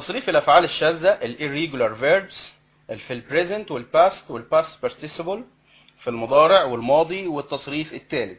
تصريف الأفعال الشاذة الـ irregular verbs في ال present وال past وال past participle في المضارع والماضي والتصريف الثالث